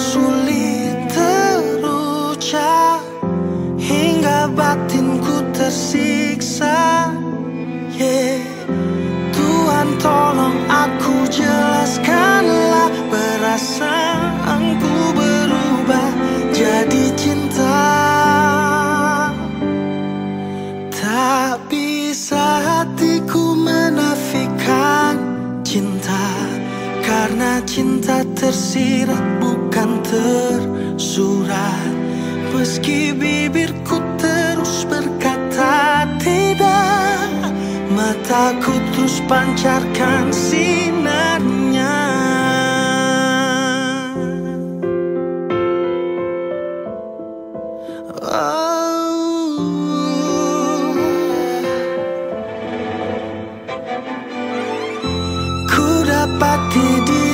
su Karena cinta tersirat bukan tersurat Meski bibirku terus berkata tidak Mataku terus pancarkan sinarnya Oh. Ku dapati diri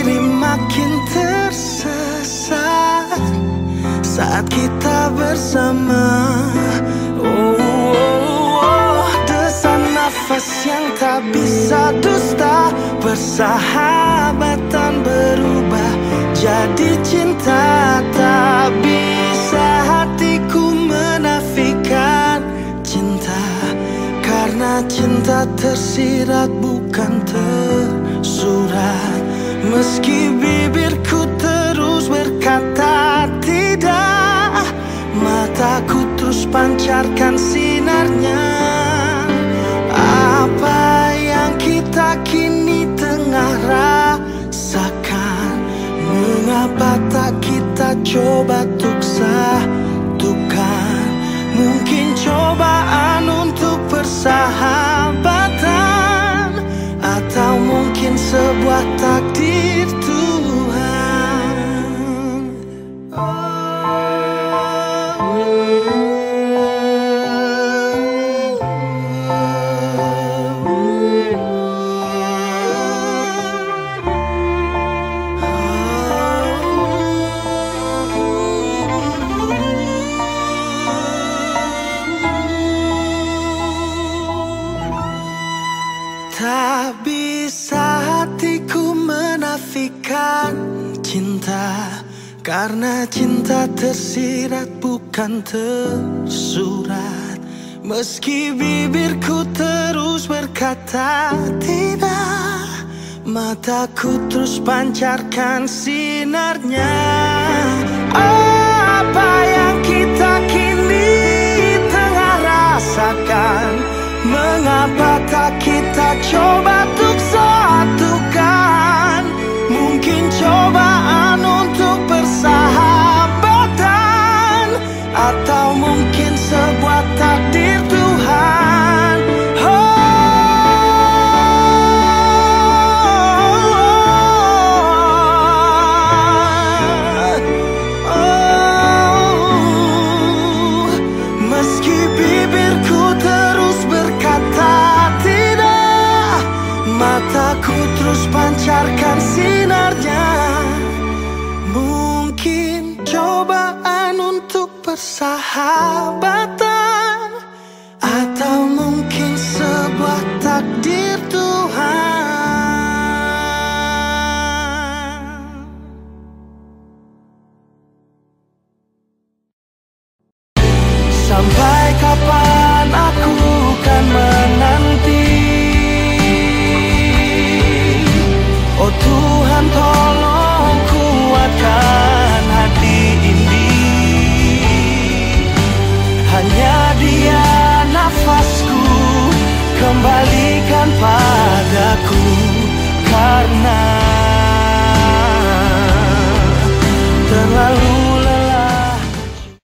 makin tersesat Saat kita bersama Oh, oh, oh. Desan nafas yang tak bisa dusta Persahabatan berubah jadi cinta Tak bisa hatiku menafikan cinta Karena cinta tersirat bukan tersurat Meski bibirku terus berkata tidak Mataku terus pancarkan sinarnya. Apa yang kita kini tengah rasakan? Mengapa tak kita coba untuk satukan? Mungkin cobaan untuk persahabatan Tak bisa hatiku menafikan cinta. Karena cinta tersirat bukan tersurat. Meski bibirku terus berkata tidak Mataku terus pancarkan sinarnya. Apa yang kita kini tengah rasakan coba untuk satukan. Mungkin cobaan untuk persahabatan. Atau mungkin sebuah takdir Tuhan. Oh, oh, Meski bibirku terus Mataku terus pancarkan sinarnya. Mungkin cobaan untuk persahabatan Atau mungkin sebuah takdir Tuhan. Sampai kapan Tolong kuatkan hati ini. Hanya dia nafasku Kembalikan padaku Karena Terlalu